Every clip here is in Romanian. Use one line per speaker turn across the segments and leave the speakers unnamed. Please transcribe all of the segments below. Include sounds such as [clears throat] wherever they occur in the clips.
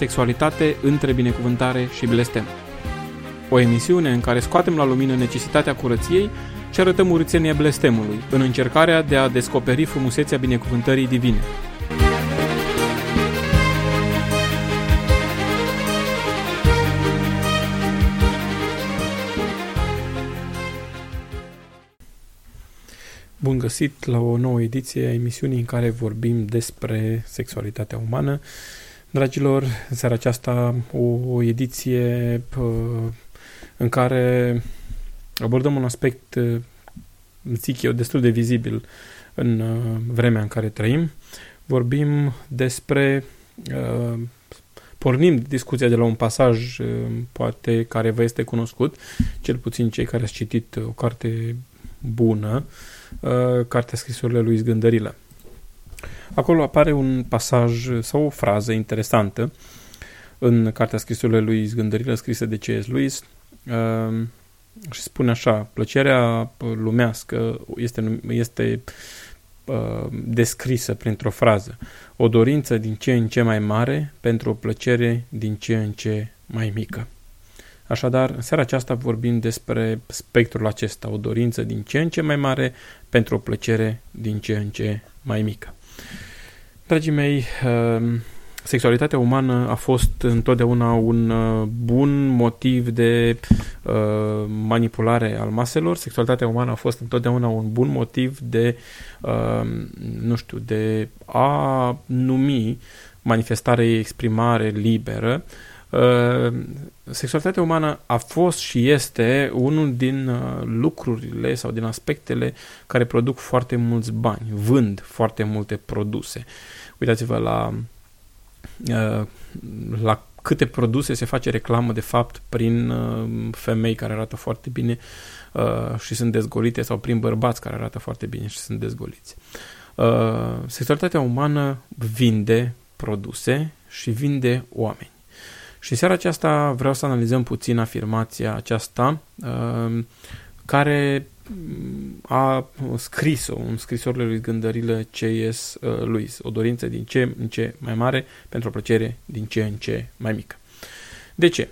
Sexualitate între binecuvântare și blestem. O emisiune în care scoatem la lumină necesitatea curăției și arătăm urțenia blestemului, în încercarea de a descoperi frumusețea binecuvântării divine. Bun găsit la o nouă ediție a emisiunii în care vorbim despre sexualitatea umană. Dragilor, în seara aceasta o ediție în care abordăm un aspect, zic eu, destul de vizibil în vremea în care trăim. Vorbim despre pornim discuția de la un pasaj poate care vă este cunoscut, cel puțin cei care ați citit o carte bună, uh, cartea scrisurile lui Zgândărilă. Acolo apare un pasaj sau o frază interesantă în cartea scrisurile lui Zgândărilă scrisă de C.S. Lewis uh, și spune așa, plăcerea lumească este, este uh, descrisă printr-o frază. O dorință din ce în ce mai mare pentru o plăcere din ce în ce mai mică. Așadar, în seara aceasta vorbim despre spectrul acesta, o dorință din ce în ce mai mare pentru o plăcere din ce în ce mai mică. Dragii mei, um, sexualitatea umană a fost întotdeauna un uh, bun motiv de uh, manipulare al maselor. Sexualitatea umană a fost întotdeauna un bun motiv de, uh, nu știu, de a numi manifestare, exprimare liberă Uh, sexualitatea umană a fost și este unul din uh, lucrurile sau din aspectele care produc foarte mulți bani, vând foarte multe produse. Uitați-vă la, uh, la câte produse se face reclamă de fapt prin femei care arată foarte bine și sunt dezgolite sau prin bărbați care arată foarte bine și sunt dezgoliți. Sexualitatea umană vinde produse și vinde oameni. Și seara aceasta vreau să analizăm puțin afirmația aceasta uh, care a scris-o în scrisorile lui Gândărilă C.S. Uh, Luis, o dorință din ce în ce mai mare pentru o plăcere din ce în ce mai mică. De ce?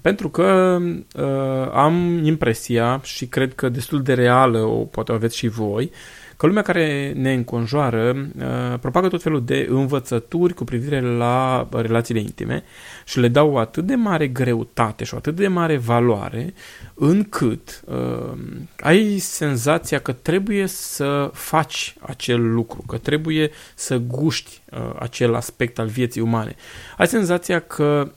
Pentru că uh, am impresia și cred că destul de reală, o poate o aveți și voi, uh, că lumea care ne înconjoară uh, propagă tot felul de învățături cu privire la relațiile intime și le dau o atât de mare greutate și o atât de mare valoare încât uh, ai senzația că trebuie să faci acel lucru, că trebuie să guști uh, acel aspect al vieții umane. Ai senzația că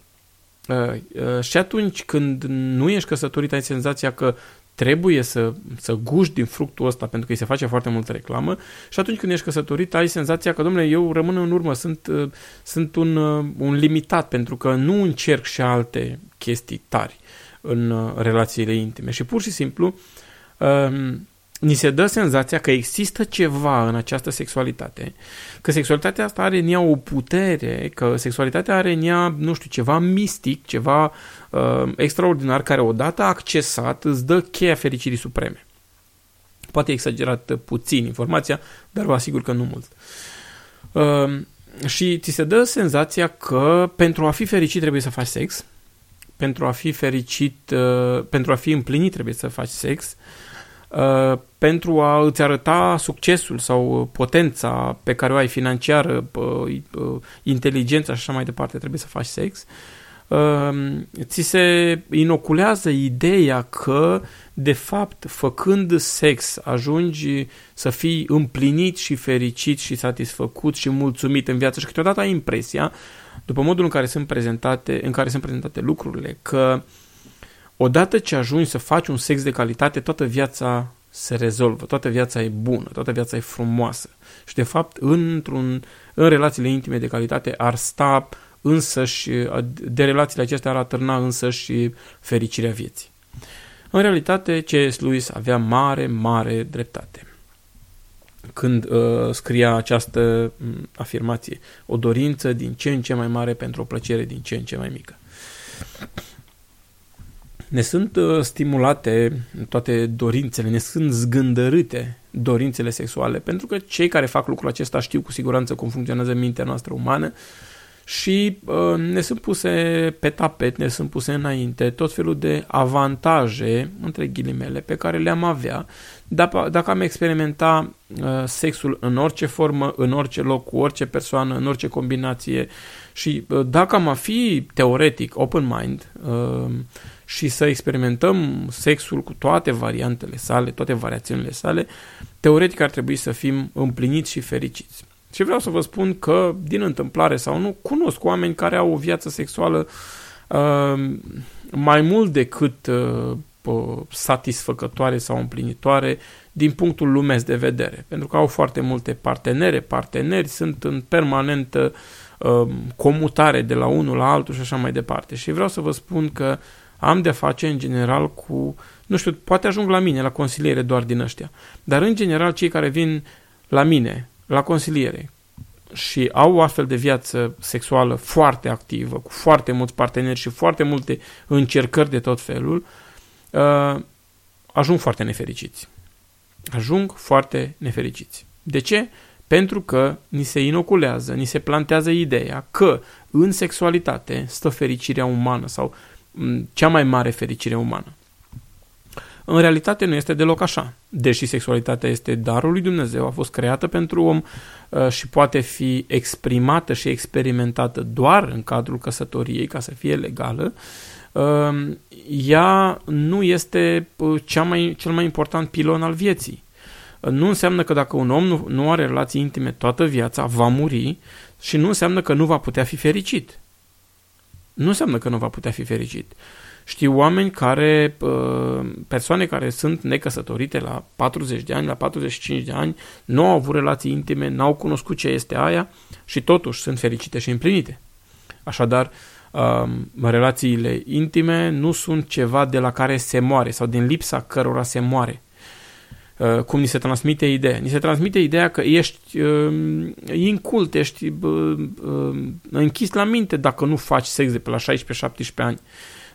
Uh, uh, și atunci când nu ești căsătorit, ai senzația că trebuie să, să guști din fructul ăsta pentru că îi se face foarte multă reclamă și atunci când ești căsătorit ai senzația că, domnule, eu rămân în urmă, sunt, uh, sunt un, uh, un limitat pentru că nu încerc și alte chestii tari în uh, relațiile intime. Și pur și simplu um, ni se dă senzația că există ceva în această sexualitate, că sexualitatea asta are în ea o putere, că sexualitatea are în ea, nu știu, ceva mistic, ceva uh, extraordinar care odată accesat îți dă cheia fericirii supreme. Poate exagerat puțin informația, dar vă asigur că nu mult. Uh, și ți se dă senzația că pentru a fi fericit trebuie să faci sex, pentru a fi fericit, uh, pentru a fi împlinit trebuie să faci sex, Uh, pentru a îți arăta succesul sau potența pe care o ai financiară, uh, inteligența și așa mai departe, trebuie să faci sex. Uh, ți se inoculează ideea că, de fapt, făcând sex, ajungi să fii împlinit și fericit și satisfăcut și mulțumit în viață și câteodată ai impresia, după modul în care sunt prezentate, în care sunt prezentate lucrurile, că uh, Odată ce ajungi să faci un sex de calitate, toată viața se rezolvă, toată viața e bună, toată viața e frumoasă. Și de fapt, într-un, în relațiile intime de calitate ar sta însăși, de relațiile acestea ar atârna însăși fericirea vieții. În realitate, C.S. Lewis avea mare, mare dreptate când uh, scria această mm, afirmație. O dorință din ce în ce mai mare pentru o plăcere din ce în ce mai mică ne sunt uh, stimulate toate dorințele, ne sunt zgândărâte dorințele sexuale, pentru că cei care fac lucrul acesta știu cu siguranță cum funcționează mintea noastră umană și uh, ne sunt puse pe tapet, ne sunt puse înainte tot felul de avantaje, între ghilimele, pe care le-am avea. Dacă, dacă am experimenta uh, sexul în orice formă, în orice loc, cu orice persoană, în orice combinație și uh, dacă am fi teoretic open mind uh, și să experimentăm sexul cu toate variantele sale, toate variațiunile sale, teoretic ar trebui să fim împliniți și fericiți. Și vreau să vă spun că, din întâmplare sau nu, cunosc oameni care au o viață sexuală uh, mai mult decât uh, satisfăcătoare sau împlinitoare din punctul lumesc de vedere. Pentru că au foarte multe partenere, parteneri, sunt în permanentă uh, comutare de la unul la altul și așa mai departe. Și vreau să vă spun că am de face în general cu, nu știu, poate ajung la mine, la consiliere doar din ăștia, dar în general cei care vin la mine, la consiliere, și au o astfel de viață sexuală foarte activă, cu foarte mulți parteneri și foarte multe încercări de tot felul, uh, ajung foarte nefericiți. Ajung foarte nefericiți. De ce? Pentru că ni se inoculează, ni se plantează ideea că în sexualitate stă fericirea umană sau cea mai mare fericire umană. În realitate nu este deloc așa. Deși sexualitatea este darul lui Dumnezeu, a fost creată pentru om uh, și poate fi exprimată și experimentată doar în cadrul căsătoriei ca să fie legală, uh, ea nu este uh, cea mai, cel mai important pilon al vieții. Nu înseamnă că dacă un om nu, nu are relații intime toată viața, va muri și nu înseamnă că nu va putea fi fericit. Nu înseamnă că nu va putea fi fericit. Știu oameni care, persoane care sunt necăsătorite la 40 de ani, la 45 de ani, nu au avut relații intime, n-au cunoscut ce este aia și totuși sunt fericite și împlinite. Așadar, relațiile intime nu sunt ceva de la care se moare sau din lipsa cărora se moare. Uh, cum ni se transmite ideea. Ni se transmite ideea că ești uh, incult, ești uh, uh, închis la minte dacă nu faci sex de pe la 16-17 ani.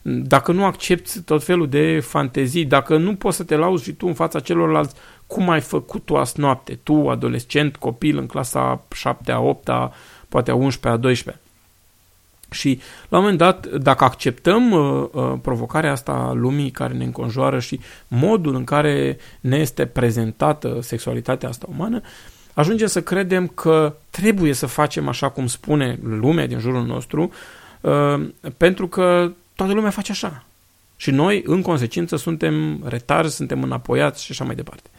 Dacă nu accepti tot felul de fantezii, dacă nu poți să te lauzi și tu în fața celorlalți cum ai făcut tu azi noapte, tu, adolescent, copil în clasa 7-a, 8-a, poate a 11-a, 12 și la un moment dat, dacă acceptăm uh, uh, provocarea asta a lumii care ne înconjoară și modul în care ne este prezentată sexualitatea asta umană, ajungem să credem că trebuie să facem așa cum spune lumea din jurul nostru, uh, pentru că toată lumea face așa. Și noi, în consecință, suntem retarzi, suntem înapoiați și așa mai departe.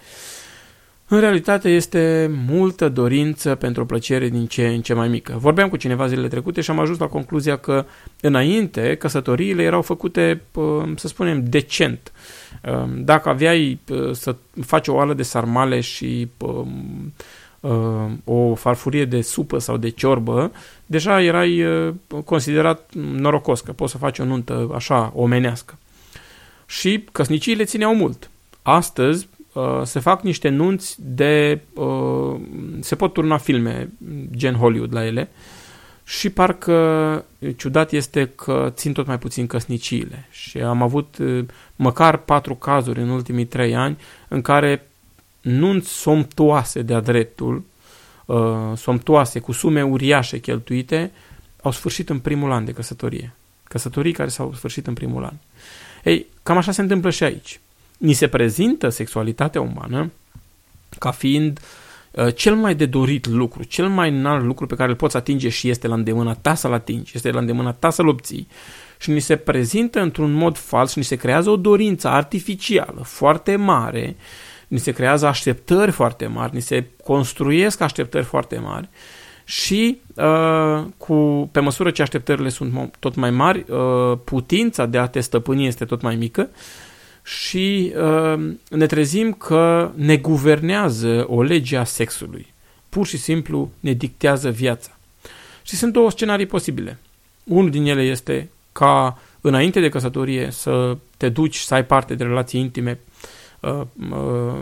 În realitate este multă dorință pentru o plăcere din ce în ce mai mică. Vorbeam cu cineva zilele trecute și am ajuns la concluzia că înainte căsătoriile erau făcute, să spunem, decent. Dacă aveai să faci o oală de sarmale și o farfurie de supă sau de ciorbă, deja erai considerat norocos că poți să faci o nuntă așa omenească. Și căsniciile țineau mult. Astăzi, uh, se fac niște nunți de... Uh, se pot turna filme gen Hollywood la ele și parcă ciudat este că țin tot mai puțin căsniciile și am avut uh, măcar patru cazuri în ultimii trei ani în care nunți somptuoase de-a dreptul, uh, somptuoase, cu sume uriașe cheltuite, au sfârșit în primul an de căsătorie. Căsătorii care s-au sfârșit în primul an. Ei, cam așa se întâmplă și aici ni se prezintă sexualitatea umană ca fiind uh, cel mai de dorit lucru, cel mai înalt lucru pe care îl poți atinge și este la îndemâna ta să-l atingi, este la îndemâna ta să-l obții. Și ni se prezintă într-un mod fals și ni se creează o dorință artificială foarte mare, ni se creează așteptări foarte mari, ni se construiesc așteptări foarte mari și uh, cu, pe măsură ce așteptările sunt tot mai mari, uh, putința de a te stăpâni este tot mai mică și uh, ne trezim că ne guvernează o lege a sexului. Pur și simplu ne dictează viața. Și sunt două scenarii posibile. Unul din ele este ca înainte de căsătorie să te duci să ai parte de relații intime uh, uh,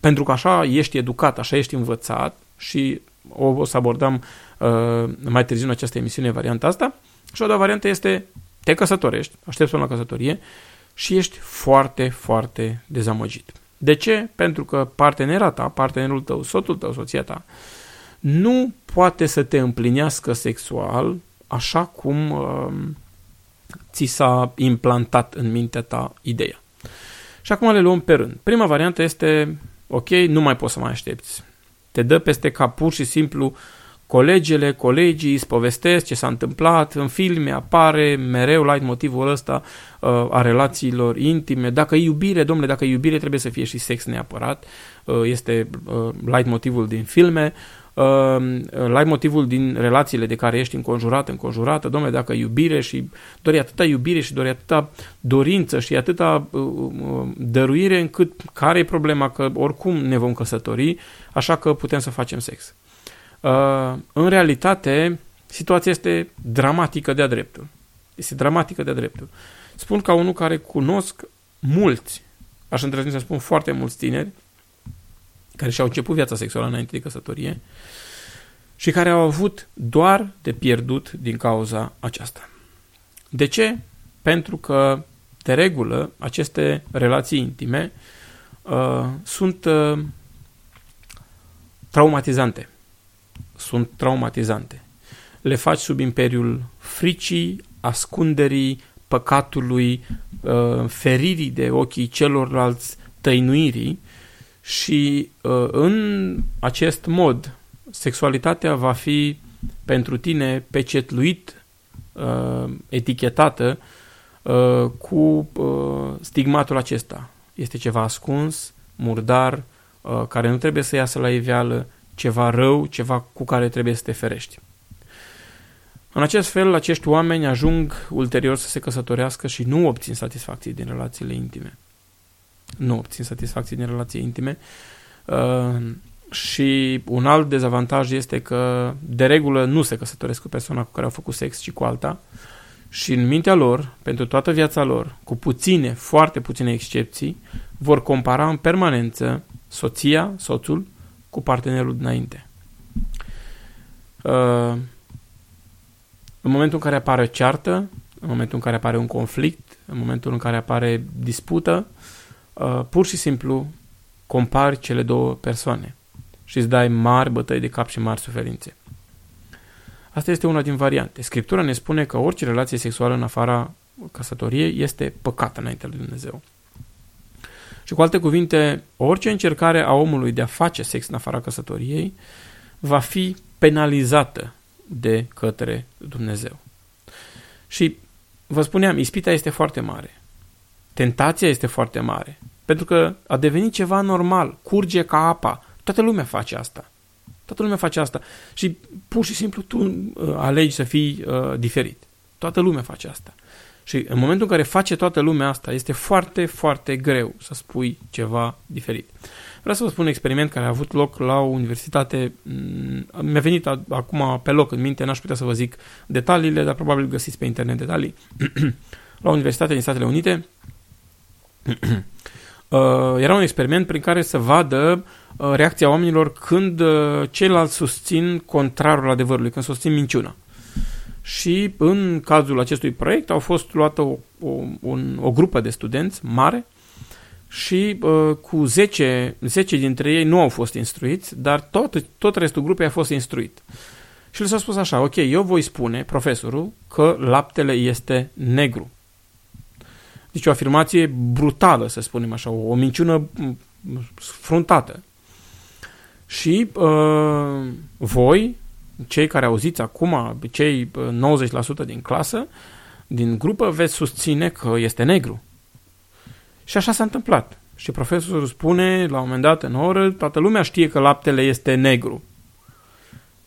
pentru că așa ești educat, așa ești învățat și o, o să abordăm uh, mai târziu în această emisiune varianta asta. Și o doua variantă este te căsătorești, aștepți până la căsătorie și ești foarte, foarte dezamăgit. De ce? Pentru că partenera ta, partenerul tău, soțul tău, soția ta, nu poate să te împlinească sexual așa cum uh, ți s-a implantat în mintea ta ideea. Și acum le luăm pe rând. Prima variantă este, ok, nu mai poți să mai aștepți. Te dă peste cap pur și simplu colegele, colegii îți povestesc ce s-a întâmplat, în filme apare mereu light motivul ăsta uh, a relațiilor intime. Dacă e iubire, domnule, dacă e iubire trebuie să fie și sex neapărat. Uh, este uh, light motivul din filme. Uh, light motivul din relațiile de care ești înconjurat, înconjurată, domnule, dacă iubire și dori atâta iubire și dori atâta dorință și atâta uh, uh, dăruire încât care e problema că oricum ne vom căsători, așa că putem să facem sex. Uh, în realitate, situația este dramatică de-a dreptul. Este dramatică de-a dreptul. Spun ca unul care cunosc mulți, aș îndrăzni să spun foarte mulți tineri, care și-au început viața sexuală înainte de căsătorie și care au avut doar de pierdut din cauza aceasta. De ce? Pentru că, de regulă, aceste relații intime uh, sunt uh, traumatizante sunt traumatizante. Le faci sub imperiul fricii, ascunderii, păcatului, uh, feririi de ochii celorlalți, tăinuirii și uh, în acest mod sexualitatea va fi pentru tine pecetluit, uh, etichetată cu stigmatul acesta. Este ceva ascuns, murdar, care nu trebuie să iasă la iveală, ceva rău, ceva cu care trebuie să te ferești. În acest fel, acești oameni ajung ulterior să se căsătorească și nu obțin satisfacție din relațiile intime. Nu obțin satisfacție din relații intime. Uh, și un alt dezavantaj este că, de regulă, nu se căsătoresc cu persoana cu care au făcut sex, ci cu alta. Și în mintea lor, pentru toată viața lor, cu puține, foarte puține excepții, vor compara în permanență soția, soțul, cu partenerul dinainte. Uh, în momentul în care apare o ceartă, în momentul în care apare un conflict, în momentul în care apare dispută, uh, pur și simplu compari cele două persoane și îți dai mari bătăi de cap și mari suferințe. Asta este una din variante. Scriptura ne spune că orice relație sexuală în afara căsătoriei este păcat înainte lui Dumnezeu. Și cu alte cuvinte, orice încercare a omului de a face sex în afara căsătoriei va fi penalizată de către Dumnezeu. Și vă spuneam, ispita este foarte mare. Tentația este foarte mare. Pentru că a devenit ceva normal, curge ca apa. Toată lumea face asta. Toată lumea face asta. Și pur și simplu tu uh, alegi să fii uh, diferit. Toată lumea face asta. Și în momentul în care face toată lumea asta, este foarte, foarte greu să spui ceva diferit. Vreau să vă spun un experiment care a avut loc la o universitate. Mm, mi-a venit acum pe loc în minte, n-aș putea să vă zic detaliile, dar probabil găsiți pe internet detalii. [clears throat] la o universitate din Statele Unite [clears throat] uh, era un experiment prin care să vadă uh, reacția oamenilor când uh, ceilalți susțin contrarul adevărului, când susțin minciuna și în cazul acestui proiect au fost luată o, o, un, o grupă de studenți mare și uh, cu 10, 10 dintre ei nu au fost instruiți, dar tot, tot restul grupei a fost instruit. Și le s-a spus așa, ok, eu voi spune, profesorul, că laptele este negru. Deci o afirmație brutală, să spunem așa, o, o minciună fruntată. Și uh, voi, cei care auziți acum, cei 90% din clasă, din grupă, veți susține că este negru. Și așa s-a întâmplat. Și profesorul spune, la un moment dat, în oră, toată lumea știe că laptele este negru.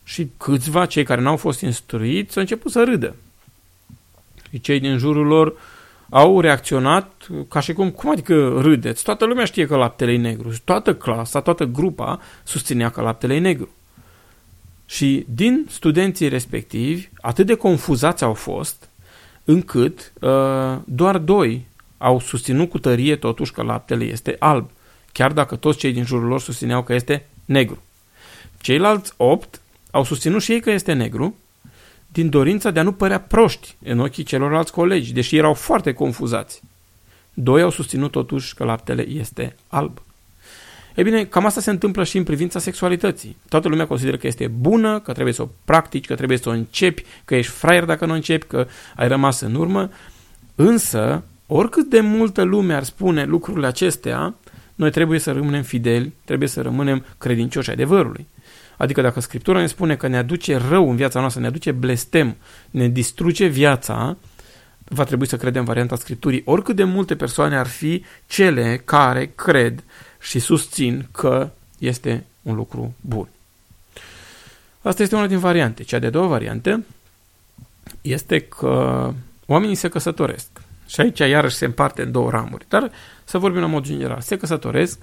Și câțiva, cei care n-au fost instruiți, au început să râdă. Și cei din jurul lor au reacționat ca și cum, cum adică râdeți? Toată lumea știe că laptele e negru. Și toată clasa, toată grupa susținea că laptele e negru. Și din studenții respectivi, atât de confuzați au fost, încât uh, doar doi au susținut cu tărie totuși că laptele este alb, chiar dacă toți cei din jurul lor susțineau că este negru. Ceilalți opt au susținut și ei că este negru, din dorința de a nu părea proști în ochii celorlalți colegi, deși erau foarte confuzați. Doi au susținut totuși că laptele este alb. E bine, cam asta se întâmplă și în privința sexualității. Toată lumea consideră că este bună, că trebuie să o practici, că trebuie să o începi, că ești fraier dacă nu începi, că ai rămas în urmă. Însă, oricât de multă lume ar spune lucrurile acestea, noi trebuie să rămânem fideli, trebuie să rămânem credincioși adevărului. Adică dacă Scriptura ne spune că ne aduce rău în viața noastră, ne aduce blestem, ne distruge viața, va trebui să credem varianta Scripturii, oricât de multe persoane ar fi cele care cred și susțin că este un lucru bun. Asta este una din variante. Cea de doua variantă este că oamenii se căsătoresc. Și aici iarăși se împarte în două ramuri. Dar să vorbim în mod general. Se căsătoresc,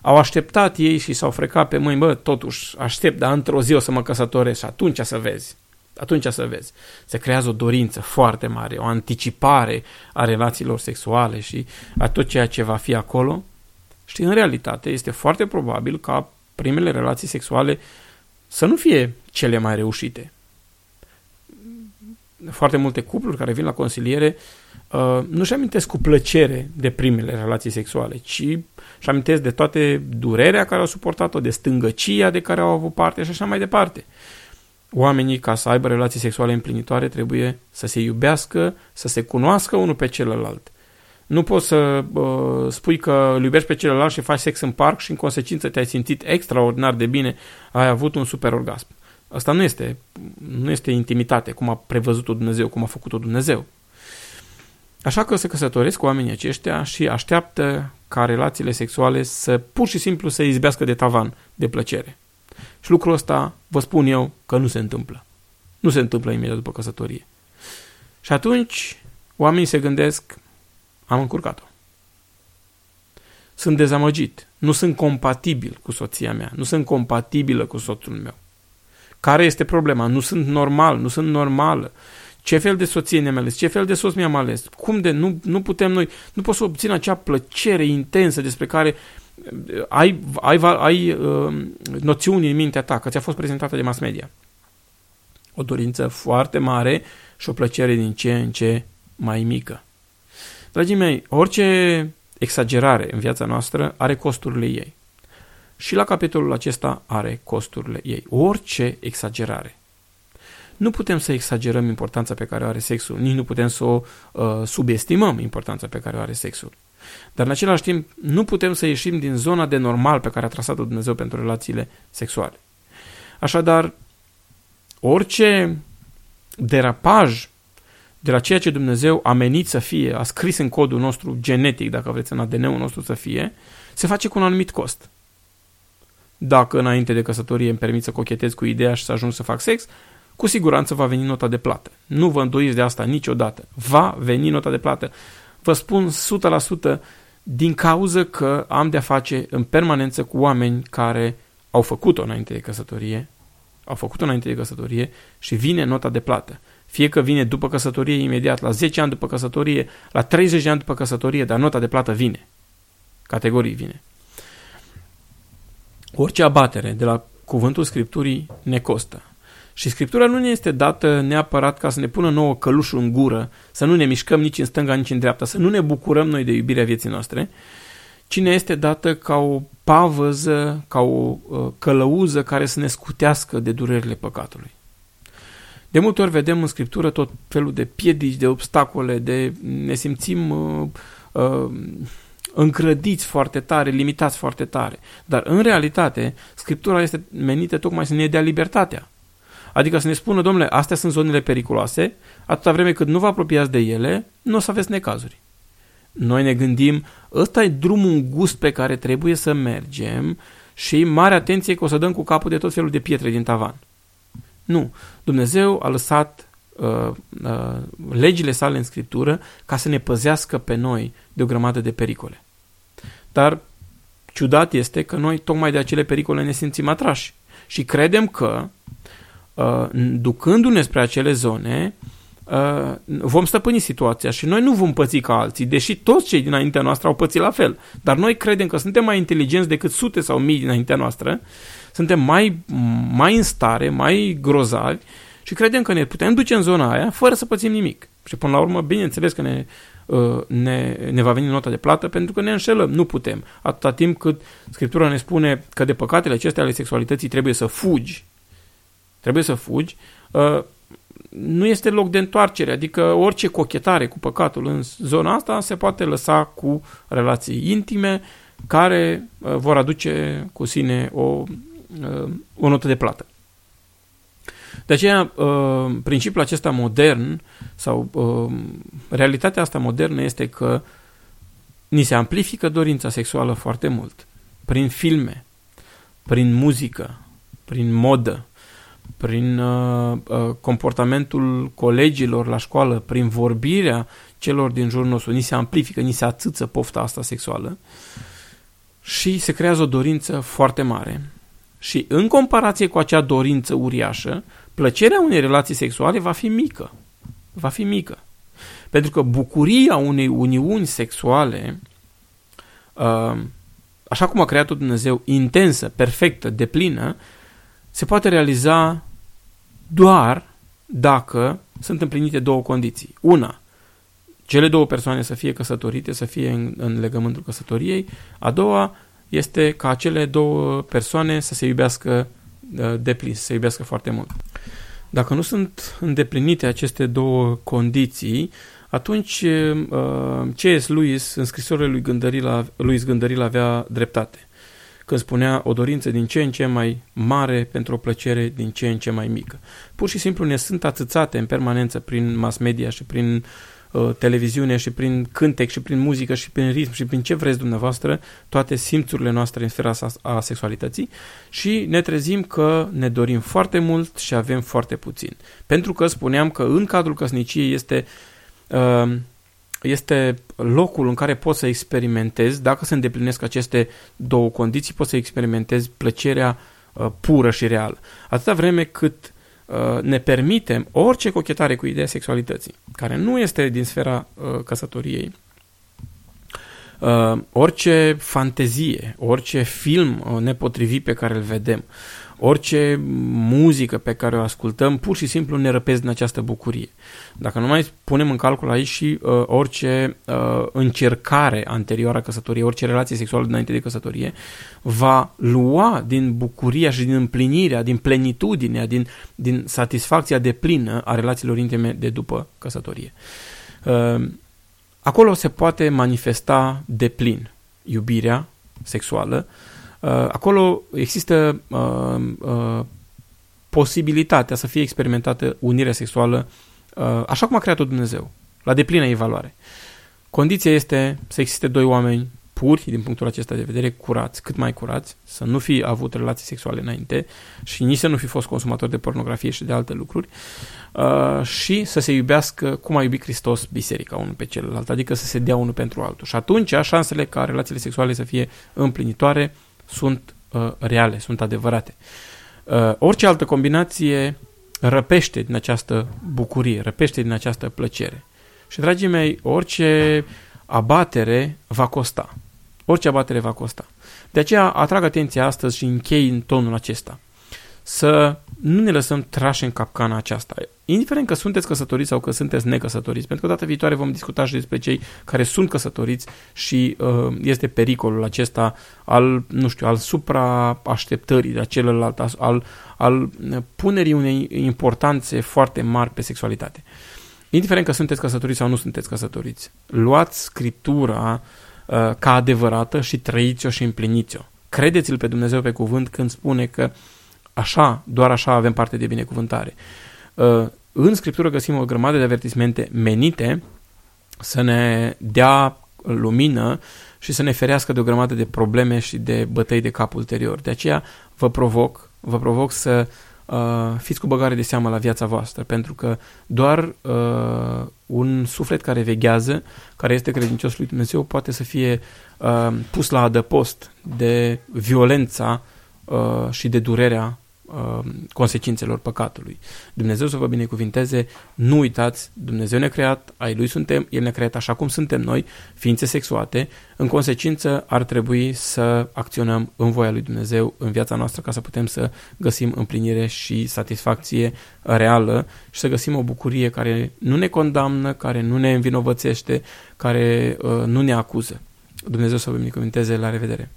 au așteptat ei și s-au frecat pe mâini, bă, totuși aștept, dar într-o zi o să mă căsătoresc și atunci să vezi. Atunci să vezi. Se creează o dorință foarte mare, o anticipare a relațiilor sexuale și a tot ceea ce va fi acolo. Și în realitate este foarte probabil ca primele relații sexuale să nu fie cele mai reușite. Foarte multe cupluri care vin la consiliere uh, nu-și amintesc cu plăcere de primele relații sexuale, ci și amintesc de toate durerea care au suportat-o, de stângăcia de care au avut parte și așa mai departe. Oamenii, ca să aibă relații sexuale împlinitoare, trebuie să se iubească, să se cunoască unul pe celălalt. Nu poți să uh, spui că îl iubești pe celălalt și faci sex în parc și în consecință te-ai simțit extraordinar de bine, ai avut un super orgasm. Asta nu este, nu este intimitate, cum a prevăzut-o Dumnezeu, cum a făcut-o Dumnezeu. Așa că se căsătoresc cu oamenii aceștia și așteaptă ca relațiile sexuale să pur și simplu să izbească de tavan de plăcere. Și lucrul ăsta, vă spun eu, că nu se întâmplă. Nu se întâmplă imediat după căsătorie. Și atunci, oamenii se gândesc, am încurcat-o. Sunt dezamăgit. Nu sunt compatibil cu soția mea. Nu sunt compatibilă cu soțul meu. Care este problema? Nu sunt normal, nu sunt normală. Ce fel de soție ne-am ales? Ce fel de soț mi-am ales? Cum de? Nu, nu putem noi, nu poți să obțin acea plăcere intensă despre care uh, ai, ai, ai uh, noțiuni în mintea ta, că ți-a fost prezentată de mass media. O dorință foarte mare și o plăcere din ce în ce mai mică. Dragii mei, orice exagerare în viața noastră are costurile ei. Și la capitolul acesta are costurile ei. Orice exagerare. Nu putem să exagerăm importanța pe care o are sexul, nici nu putem să o uh, subestimăm importanța pe care o are sexul. Dar în același timp nu putem să ieșim din zona de normal pe care a trasat-o Dumnezeu pentru relațiile sexuale. Așadar, orice derapaj de la ceea ce Dumnezeu a menit să fie, a scris în codul nostru genetic, dacă vreți, în ADN-ul nostru să fie, se face cu un anumit cost. Dacă înainte de căsătorie îmi permit să cochetez cu ideea și să ajung să fac sex, cu siguranță va veni nota de plată. Nu vă îndoiți de asta niciodată. Va veni nota de plată. Vă spun 100% din cauză că am de-a face în permanență cu oameni care au făcut-o înainte de căsătorie, au făcut-o înainte de căsătorie și vine nota de plată. Fie că vine după căsătorie imediat, la 10 ani după căsătorie, la 30 de ani după căsătorie, dar nota de plată vine. Categorii vine. Orice abatere de la cuvântul Scripturii ne costă. Și Scriptura nu ne este dată neapărat ca să ne pună nouă călușul în gură, să nu ne mișcăm nici în stânga, nici în dreapta, să nu ne bucurăm noi de iubirea vieții noastre, ci ne este dată ca o pavăză, ca o uh, călăuză care să ne scutească de durerile păcatului. De multe ori vedem în Scriptură tot felul de piedici, de obstacole, de ne simțim uh, uh, încrădiți foarte tare, limitați foarte tare. Dar în realitate, Scriptura este menită tocmai să ne dea libertatea. Adică să ne spună, domnule, astea sunt zonele periculoase, atâta vreme cât nu vă apropiați de ele, nu o să aveți necazuri. Noi ne gândim, ăsta e drumul îngust pe care trebuie să mergem și mare atenție că o să dăm cu capul de tot felul de pietre din tavan. Nu. Dumnezeu a lăsat uh, uh, legile sale în Scriptură ca să ne păzească pe noi de o grămadă de pericole. Dar ciudat este că noi tocmai de acele pericole ne simțim atrași și credem că uh, ducându-ne spre acele zone uh, vom stăpâni situația și noi nu vom păți ca alții, deși toți cei dinaintea noastră au pățit la fel. Dar noi credem că suntem mai inteligenți decât sute sau mii dinaintea noastră suntem mai, mai în stare, mai grozavi și credem că ne putem duce în zona aia fără să pățim nimic. Și până la urmă, bineînțeles că ne uh, ne, ne va veni nota de plată pentru că ne înșelăm, nu putem. Atâta timp cât Scriptura ne spune că de păcatele acestea ale sexualității trebuie să fugi, trebuie să fugi, uh, nu este loc de întoarcere, adică orice cochetare cu păcatul în zona asta se poate lăsa cu relații intime care uh, vor aduce cu sine o, uh, o notă de plată. De aceea, uh, principiul acesta modern sau uh, realitatea asta modernă este că ni se amplifică dorința sexuală foarte mult. Prin filme, prin muzică, prin modă, prin uh, uh, comportamentul colegilor la școală, prin vorbirea celor din jurul nostru, ni se amplifică, ni se atâță pofta asta sexuală și se creează o dorință foarte mare. Și în comparație cu acea dorință uriașă, plăcerea unei relații sexuale va fi mică. Va fi mică. Pentru că bucuria unei uniuni sexuale, uh, așa cum a creat-o Dumnezeu, intensă, perfectă, deplină, se poate realiza doar dacă sunt împlinite două condiții. Una, cele două persoane să fie căsătorite, să fie în, în legământul căsătoriei. A doua este ca acele două persoane să se iubească uh, de plin, să se iubească foarte mult. Dacă nu sunt îndeplinite aceste două condiții, atunci uh, C.S. Lewis, în scrisorile lui Gândăril, lui Gândăril avea dreptate când spunea o dorință din ce în ce mai mare pentru o plăcere din ce în ce mai mică. Pur și simplu ne sunt atâțate în permanență prin mass media și prin uh, televiziune și prin cântec și prin muzică și prin ritm și prin ce vreți dumneavoastră, toate simțurile noastre în sfera a sexualității și ne trezim că ne dorim foarte mult și avem foarte puțin. Pentru că spuneam că în cadrul căsniciei este uh, este locul în care poți să experimentezi, dacă se îndeplinesc aceste două condiții, poți să experimentezi plăcerea uh, pură și reală. Atâta vreme cât uh, ne permitem orice cochetare cu ideea sexualității, care nu este din sfera uh, căsătoriei, uh, orice fantezie, orice film uh, nepotrivit pe care îl vedem, Orice muzică pe care o ascultăm pur și simplu ne răpesc din această bucurie. Dacă nu mai punem în calcul aici și uh, orice uh, încercare anterioară a căsătoriei, orice relație sexuală dinainte de căsătorie, va lua din bucuria și din împlinirea, din plenitudinea, din, din satisfacția de plină a relațiilor intime de după căsătorie. Uh, acolo se poate manifesta de plin iubirea sexuală, uh, Uh, acolo există uh, uh, posibilitatea să fie experimentată unirea sexuală așa cum a creat-o Dumnezeu, la deplină evaluare. Condiția este să existe doi oameni puri, din punctul acesta de vedere, curați, cât mai curați, să nu fi avut relații sexuale înainte și nici să nu fi fost consumator de pornografie și de alte lucruri uh, și să se iubească cum a iubit Hristos biserica unul pe celălalt, adică să se dea unul pentru altul. Și atunci șansele ca relațiile sexuale să fie împlinitoare sunt uh, reale, sunt adevărate. Uh, orice altă combinație răpește din această bucurie, răpește din această plăcere. Și, dragii mei, orice abatere va costa. Orice abatere va costa. De aceea atrag atenția astăzi și închei în tonul acesta. Să nu ne lăsăm trași în capcana aceasta. Indiferent că sunteți căsătoriți sau că sunteți necăsătoriți, pentru că data viitoare vom discuta și despre cei care sunt căsătoriți și uh, este pericolul acesta al, nu știu, al supra-așteptării de celălalt, al, al punerii unei importanțe foarte mari pe sexualitate. Indiferent că sunteți căsătoriți sau nu sunteți căsătoriți, luați Scriptura uh, ca adevărată și trăiți-o și împliniți-o. Credeți-l pe Dumnezeu pe cuvânt când spune că așa, doar așa avem parte de binecuvântare. Uh, în Scriptură găsim o grămadă de avertismente menite să ne dea lumină și să ne ferească de o grămadă de probleme și de bătăi de cap ulterior. De aceea vă provoc, vă provoc să uh, fiți cu băgare de seamă la viața voastră, pentru că doar uh, un suflet care veghează, care este credincios lui Dumnezeu, poate să fie uh, pus la adăpost de violența uh, și de durerea uh, consecințelor păcatului. Dumnezeu să vă binecuvinteze, nu uitați, Dumnezeu ne-a creat, ai Lui suntem, El ne-a creat așa cum suntem noi, ființe sexuate, în consecință ar trebui să acționăm în voia Lui Dumnezeu în viața noastră ca să putem să găsim împlinire și satisfacție reală și să găsim o bucurie care nu ne condamnă, care nu ne învinovățește, care uh, nu ne acuză. Dumnezeu să vă binecuvinteze, la revedere!